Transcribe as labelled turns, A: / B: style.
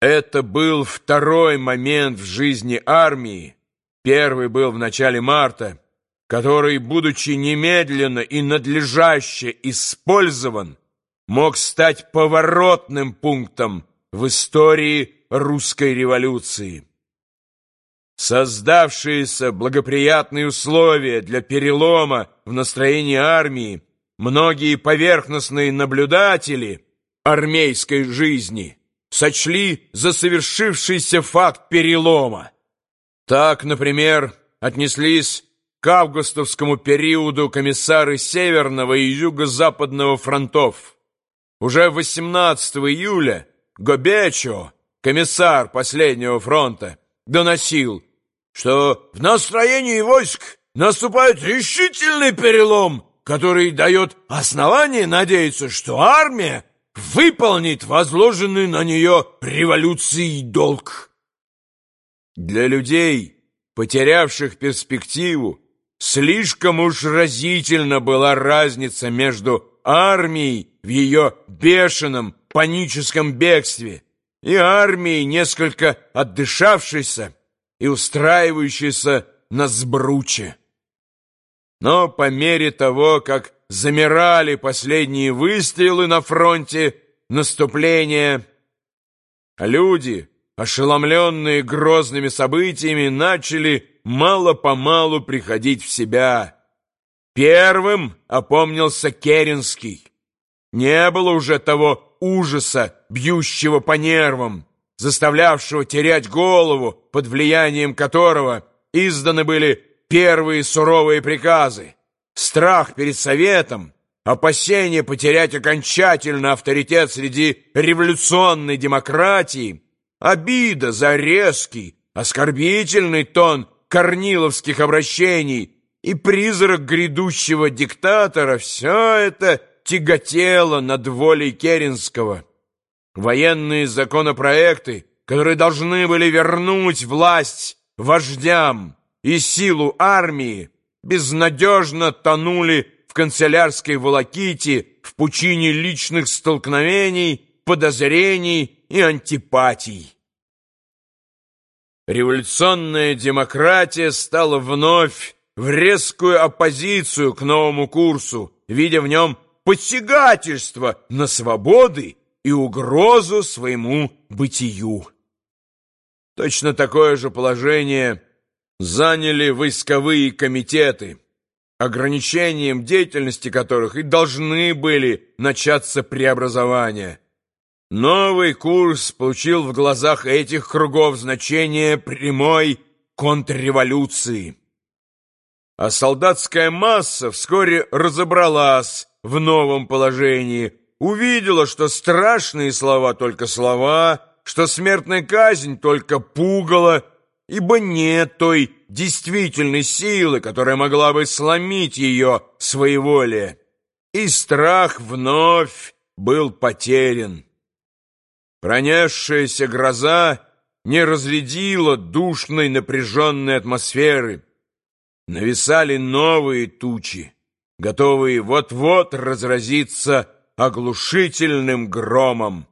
A: Это был второй момент в жизни армии, первый был в начале марта, который, будучи немедленно и надлежаще использован, мог стать поворотным пунктом в истории русской революции. Создавшиеся благоприятные условия для перелома в настроении армии многие поверхностные наблюдатели армейской жизни сочли за совершившийся факт перелома. Так, например, отнеслись к августовскому периоду комиссары Северного и Юго-Западного фронтов. Уже 18 июля Гобечо, комиссар последнего фронта, доносил, что в настроении войск наступает решительный перелом, который дает основание надеяться, что армия выполнит возложенный на нее революцией долг. Для людей, потерявших перспективу, слишком уж разительно была разница между армией в ее бешеном паническом бегстве и армией, несколько отдышавшейся, и устраивающийся на сбруче. Но по мере того, как замирали последние выстрелы на фронте наступления, люди, ошеломленные грозными событиями, начали мало-помалу приходить в себя. Первым опомнился Керенский. Не было уже того ужаса, бьющего по нервам, заставлявшего терять голову, под влиянием которого изданы были первые суровые приказы. Страх перед Советом, опасение потерять окончательно авторитет среди революционной демократии, обида за резкий, оскорбительный тон корниловских обращений и призрак грядущего диктатора — все это тяготело над волей Керенского. Военные законопроекты, которые должны были вернуть власть вождям и силу армии, безнадежно тонули в канцелярской волоките, в пучине личных столкновений, подозрений и антипатий. Революционная демократия стала вновь в резкую оппозицию к новому курсу, видя в нем посягательство на свободы и угрозу своему бытию. Точно такое же положение заняли войсковые комитеты, ограничением деятельности которых и должны были начаться преобразования. Новый курс получил в глазах этих кругов значение прямой контрреволюции. А солдатская масса вскоре разобралась в новом положении, увидела, что страшные слова только слова, что смертная казнь только пугало, ибо нет той действительной силы, которая могла бы сломить ее своеволие. И страх вновь был потерян. Пронесшаяся гроза не разрядила душной напряженной атмосферы. Нависали новые тучи, готовые вот-вот разразиться оглушительным громом.